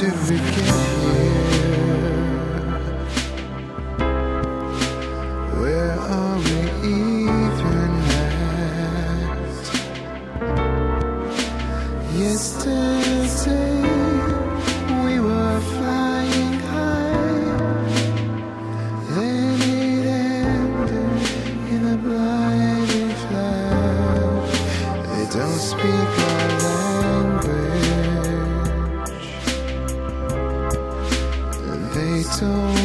certificate. so